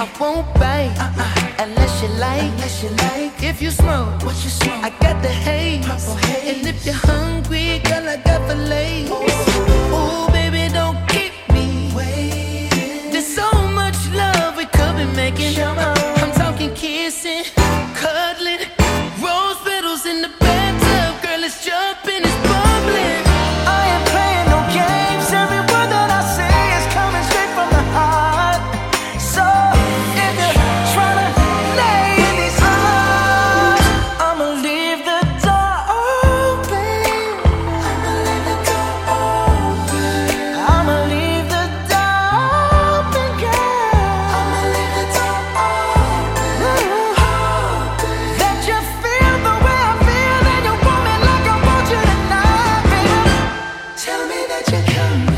I won't bite uh-uh. Unless you like, unless you like. If you smoke, what you smoke? I got the haze. And if you're hungry, girl, I got the come.